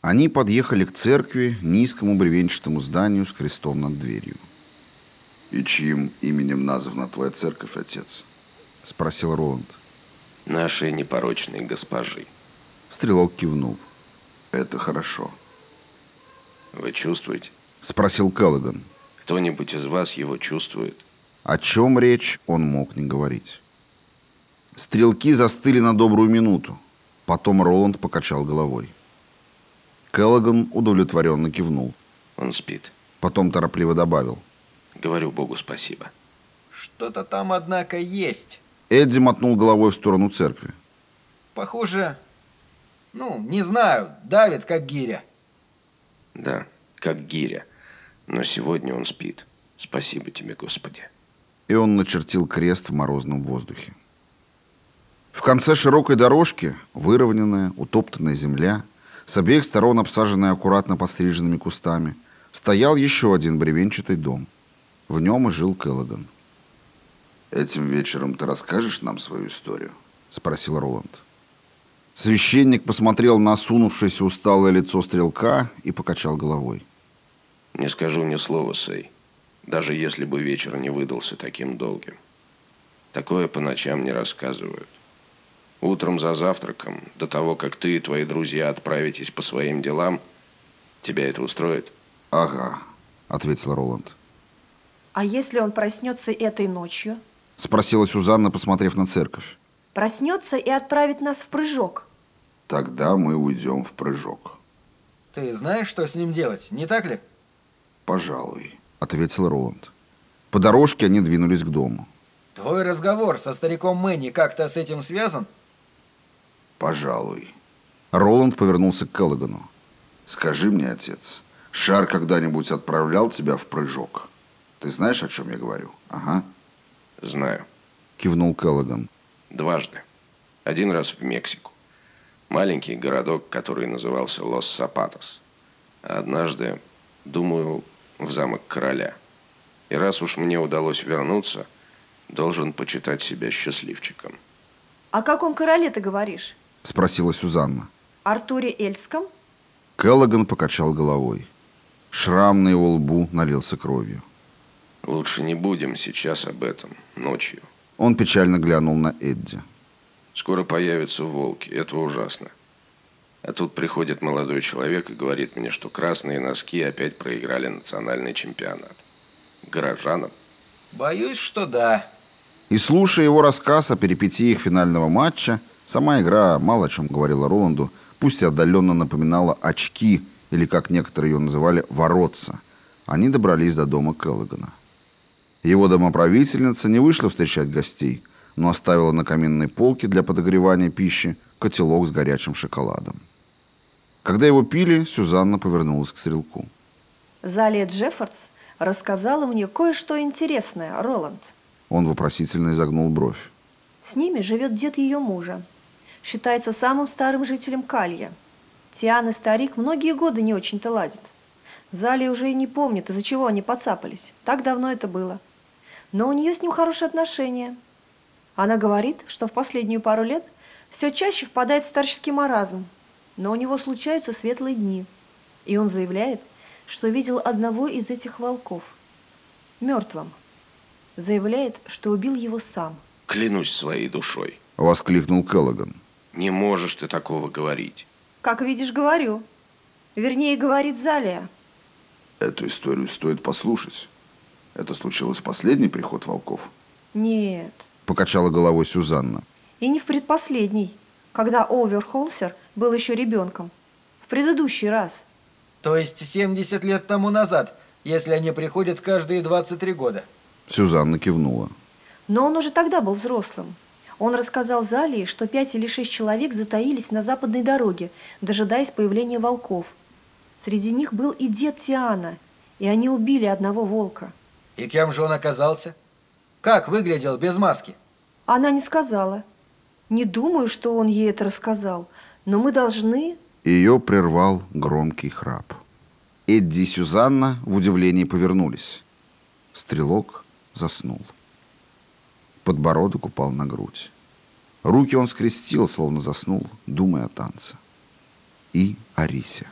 Они подъехали к церкви, низкому бревенчатому зданию с крестом над дверью. «И чьим именем названа твоя церковь, отец?» — спросил Роланд. «Нашей непорочной госпожи». Стрелок кивнул. «Это хорошо». «Вы чувствуете?» — спросил Келлоган. «Кто-нибудь из вас его чувствует?» О чем речь, он мог не говорить. Стрелки застыли на добрую минуту. Потом Роланд покачал головой. Келлоган удовлетворенно кивнул. Он спит. Потом торопливо добавил. Говорю Богу спасибо. Что-то там, однако, есть. Эдди мотнул головой в сторону церкви. Похоже, ну, не знаю, давит, как гиря. Да, как гиря. Но сегодня он спит. Спасибо тебе, Господи. И он начертил крест в морозном воздухе. В конце широкой дорожки, выровненная, утоптанная земля, с обеих сторон обсаженная аккуратно постриженными кустами, стоял еще один бревенчатый дом. В нем и жил Келлоган. «Этим вечером ты расскажешь нам свою историю?» — спросил Роланд. Священник посмотрел на осунувшееся усталое лицо стрелка и покачал головой. «Не скажу ни слова, Сэй, даже если бы вечер не выдался таким долгим. Такое по ночам не рассказывают. Утром за завтраком, до того, как ты и твои друзья отправитесь по своим делам, тебя это устроит?» «Ага», — ответил Роланд. «А если он проснется этой ночью?» — спросила Сюзанна, посмотрев на церковь. «Проснется и отправит нас в прыжок». «Тогда мы уйдем в прыжок». Ты знаешь, что с ним делать, не так ли? «Пожалуй», — ответил Роланд. По дорожке они двинулись к дому. Твой разговор со стариком Мэнни как-то с этим связан? «Пожалуй». Роланд повернулся к Келлогану. «Скажи мне, отец, шар когда-нибудь отправлял тебя в прыжок? Ты знаешь, о чем я говорю? Ага». «Знаю», — кивнул Келлоган. «Дважды. Один раз в Мексику. Маленький городок, который назывался Лос-Сапатос. А однажды, думаю, в замок короля. И раз уж мне удалось вернуться, должен почитать себя счастливчиком». «О каком короле ты говоришь?» — спросила Сюзанна. «Артуре Эльском?» Келлоган покачал головой. Шрам на его лбу налился кровью. Лучше не будем сейчас об этом, ночью. Он печально глянул на Эдди. Скоро появятся волки, это ужасно. А тут приходит молодой человек и говорит мне, что красные носки опять проиграли национальный чемпионат. Горожанам. Боюсь, что да. И слушая его рассказ о перипетиях финального матча, сама игра мало о чем говорила Роланду, пусть и отдаленно напоминала очки, или, как некоторые ее называли, воротца. Они добрались до дома Келлогана. Его домоправительница не вышла встречать гостей, но оставила на каминной полке для подогревания пищи котелок с горячим шоколадом. Когда его пили, Сюзанна повернулась к стрелку. Залия Джеффордс рассказала мне кое-что интересное, Роланд. Он вопросительно изогнул бровь. С ними живет дед ее мужа. Считается самым старым жителем Калья. Тиан и старик многие годы не очень-то ладят. Залия уже и не помнит, из-за чего они подцапались. Так давно это было но у нее с ним хорошие отношения. Она говорит, что в последнюю пару лет все чаще впадает в старческий маразм, но у него случаются светлые дни. И он заявляет, что видел одного из этих волков. Мертвым. Заявляет, что убил его сам. «Клянусь своей душой», — воскликнул Келлоган. «Не можешь ты такого говорить». «Как видишь, говорю. Вернее, говорит Залия». «Эту историю стоит послушать». Это случилось последний приход волков? Нет. Покачала головой Сюзанна. И не в предпоследний, когда Оверхолсер был еще ребенком. В предыдущий раз. То есть 70 лет тому назад, если они приходят каждые 23 года. Сюзанна кивнула. Но он уже тогда был взрослым. Он рассказал Залии, что пять или шесть человек затаились на западной дороге, дожидаясь появления волков. Среди них был и дед Тиана, и они убили одного волка. И кем же он оказался? Как выглядел без маски? Она не сказала. Не думаю, что он ей это рассказал, но мы должны... Ее прервал громкий храп. Эдди и Сюзанна в удивлении повернулись. Стрелок заснул. Подбородок упал на грудь. Руки он скрестил, словно заснул, думая о танце. И Арисе.